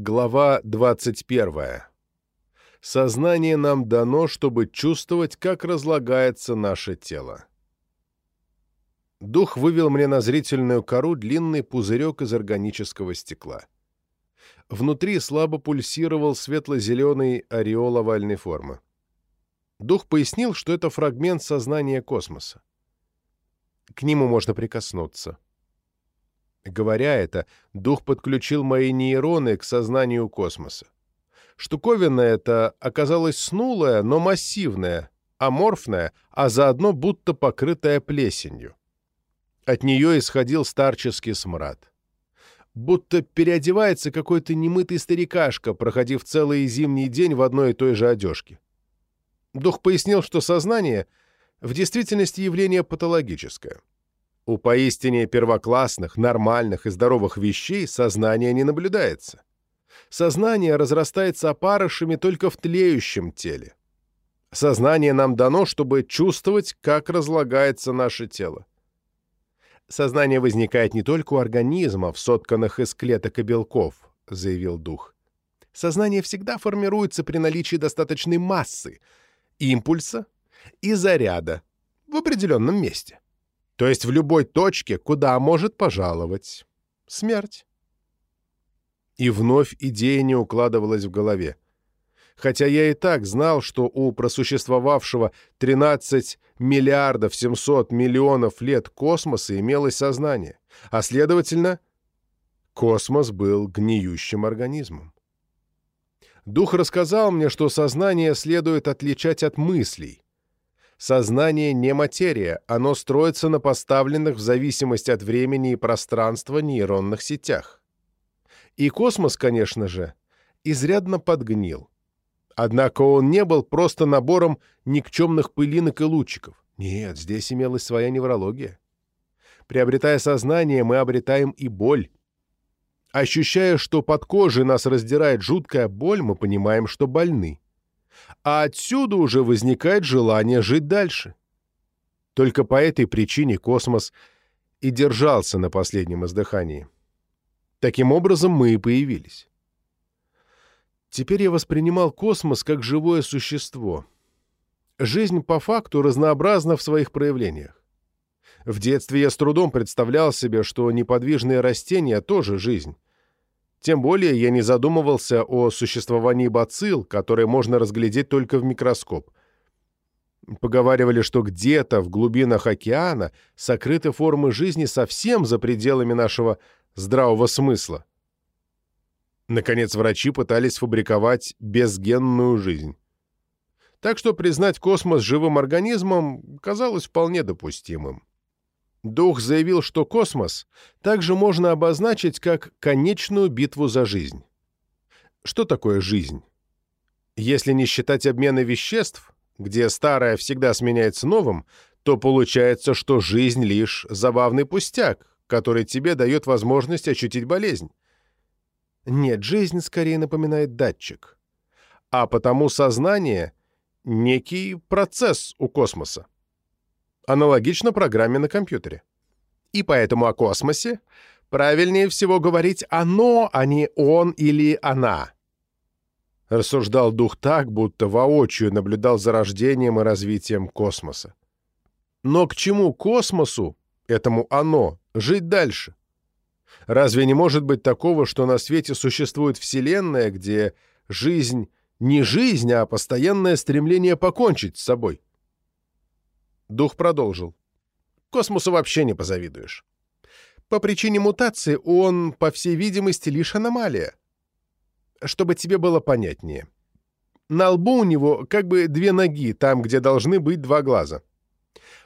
Глава 21. Сознание нам дано, чтобы чувствовать, как разлагается наше тело. Дух вывел мне на зрительную кору длинный пузырек из органического стекла. Внутри слабо пульсировал светло-зеленый ореол овальной формы. Дух пояснил, что это фрагмент сознания космоса. К нему можно прикоснуться. Говоря это, дух подключил мои нейроны к сознанию космоса. Штуковина эта оказалась снулая, но массивная, аморфная, а заодно будто покрытая плесенью. От нее исходил старческий смрад. Будто переодевается какой-то немытый старикашка, проходив целый зимний день в одной и той же одежке. Дух пояснил, что сознание в действительности явление патологическое. У поистине первоклассных, нормальных и здоровых вещей сознание не наблюдается. Сознание разрастается опарышами только в тлеющем теле. Сознание нам дано, чтобы чувствовать, как разлагается наше тело. Сознание возникает не только у организмов, сотканных из клеток и белков, заявил дух. Сознание всегда формируется при наличии достаточной массы, импульса и заряда в определенном месте то есть в любой точке, куда может пожаловать смерть. И вновь идея не укладывалась в голове. Хотя я и так знал, что у просуществовавшего 13 миллиардов 700 миллионов лет космоса имелось сознание, а следовательно, космос был гниющим организмом. Дух рассказал мне, что сознание следует отличать от мыслей, Сознание не материя, оно строится на поставленных в зависимости от времени и пространства нейронных сетях. И космос, конечно же, изрядно подгнил. Однако он не был просто набором никчемных пылинок и лучиков. Нет, здесь имелась своя неврология. Приобретая сознание, мы обретаем и боль. Ощущая, что под кожей нас раздирает жуткая боль, мы понимаем, что больны а отсюда уже возникает желание жить дальше. Только по этой причине космос и держался на последнем издыхании. Таким образом мы и появились. Теперь я воспринимал космос как живое существо. Жизнь по факту разнообразна в своих проявлениях. В детстве я с трудом представлял себе, что неподвижные растения тоже жизнь. Тем более я не задумывался о существовании бацилл, которые можно разглядеть только в микроскоп. Поговаривали, что где-то в глубинах океана сокрыты формы жизни совсем за пределами нашего здравого смысла. Наконец, врачи пытались фабриковать безгенную жизнь. Так что признать космос живым организмом казалось вполне допустимым. Дух заявил, что космос также можно обозначить как конечную битву за жизнь. Что такое жизнь? Если не считать обмена веществ, где старое всегда сменяется новым, то получается, что жизнь лишь забавный пустяк, который тебе дает возможность ощутить болезнь. Нет, жизнь скорее напоминает датчик. А потому сознание — некий процесс у космоса аналогично программе на компьютере. И поэтому о космосе правильнее всего говорить «оно», а не «он» или «она». Рассуждал дух так, будто воочию наблюдал за рождением и развитием космоса. Но к чему космосу, этому «оно», жить дальше? Разве не может быть такого, что на свете существует Вселенная, где жизнь не жизнь, а постоянное стремление покончить с собой? Дух продолжил. Космосу вообще не позавидуешь. По причине мутации он, по всей видимости, лишь аномалия. Чтобы тебе было понятнее. На лбу у него как бы две ноги, там, где должны быть два глаза.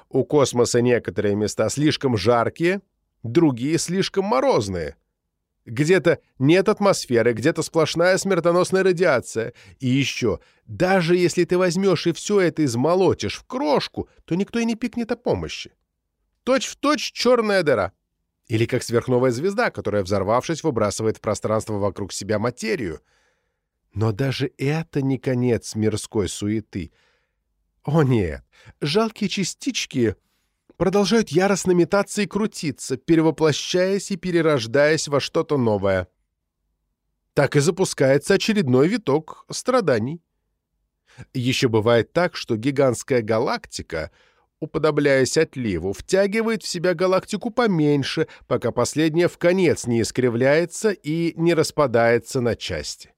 У космоса некоторые места слишком жаркие, другие слишком морозные. Где-то нет атмосферы, где-то сплошная смертоносная радиация. И еще, даже если ты возьмешь и все это измолотишь в крошку, то никто и не пикнет о помощи. Точь в точь черная дыра. Или как сверхновая звезда, которая, взорвавшись, выбрасывает в пространство вокруг себя материю. Но даже это не конец мирской суеты. О нет, жалкие частички продолжают яростно метаться и крутиться, перевоплощаясь и перерождаясь во что-то новое. так и запускается очередной виток страданий. Еще бывает так, что гигантская галактика, уподобляясь отливу, втягивает в себя галактику поменьше, пока последняя в конец не искривляется и не распадается на части.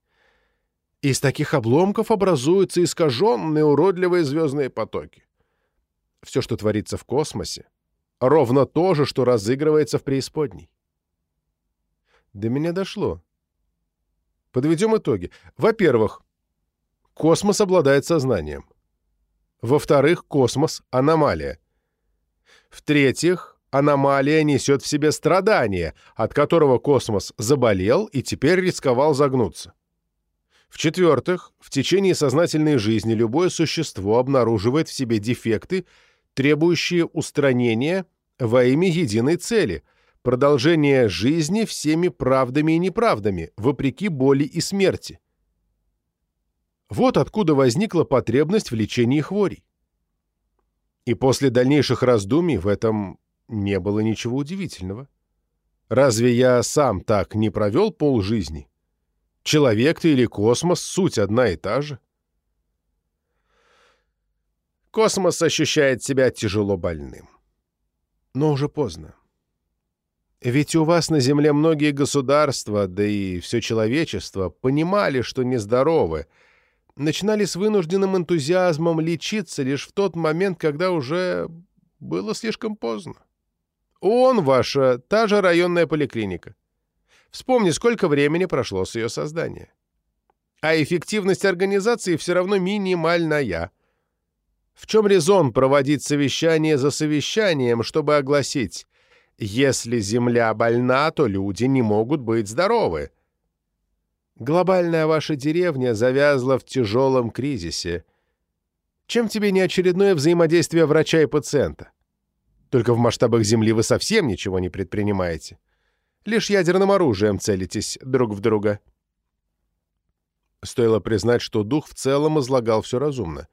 Из таких обломков образуются искаженные уродливые звездные потоки. Все, что творится в космосе, ровно то же, что разыгрывается в преисподней. До меня дошло. Подведем итоги. Во-первых, космос обладает сознанием. Во-вторых, космос — аномалия. В-третьих, аномалия несет в себе страдание, от которого космос заболел и теперь рисковал загнуться. В-четвертых, в течение сознательной жизни любое существо обнаруживает в себе дефекты, требующие устранения во имя единой цели — продолжения жизни всеми правдами и неправдами, вопреки боли и смерти. Вот откуда возникла потребность в лечении хворей. И после дальнейших раздумий в этом не было ничего удивительного. Разве я сам так не провел полжизни? Человек ты или космос — суть одна и та же. Космос ощущает себя тяжело больным. Но уже поздно. Ведь у вас на Земле многие государства, да и все человечество, понимали, что нездоровы, начинали с вынужденным энтузиазмом лечиться лишь в тот момент, когда уже было слишком поздно. ООН ваша — та же районная поликлиника. Вспомни, сколько времени прошло с ее создания. А эффективность организации все равно минимальная. В чем резон проводить совещание за совещанием, чтобы огласить «Если Земля больна, то люди не могут быть здоровы»? Глобальная ваша деревня завязла в тяжелом кризисе. Чем тебе не очередное взаимодействие врача и пациента? Только в масштабах Земли вы совсем ничего не предпринимаете лишь ядерным оружием целитесь друг в друга. Стоило признать, что дух в целом излагал все разумно.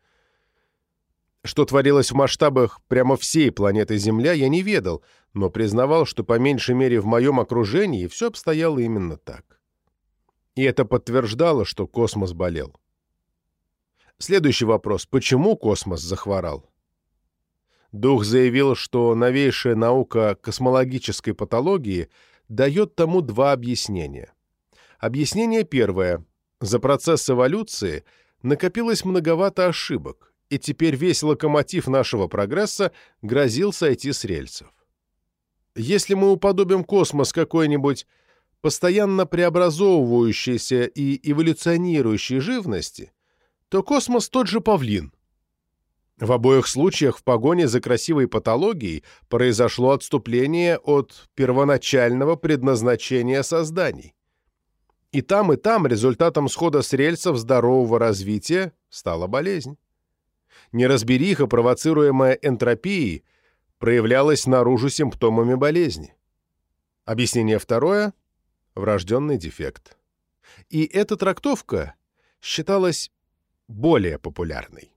Что творилось в масштабах прямо всей планеты Земля, я не ведал, но признавал, что по меньшей мере в моем окружении все обстояло именно так. И это подтверждало, что космос болел. Следующий вопрос. Почему космос захворал? Дух заявил, что новейшая наука космологической патологии — дает тому два объяснения. Объяснение первое. За процесс эволюции накопилось многовато ошибок, и теперь весь локомотив нашего прогресса грозил сойти с рельсов. Если мы уподобим космос какой-нибудь постоянно преобразовывающейся и эволюционирующей живности, то космос тот же павлин – в обоих случаях в погоне за красивой патологией произошло отступление от первоначального предназначения созданий. И там, и там результатом схода с рельсов здорового развития стала болезнь. Неразбериха, провоцируемая энтропией, проявлялась наружу симптомами болезни. Объяснение второе – врожденный дефект. И эта трактовка считалась более популярной.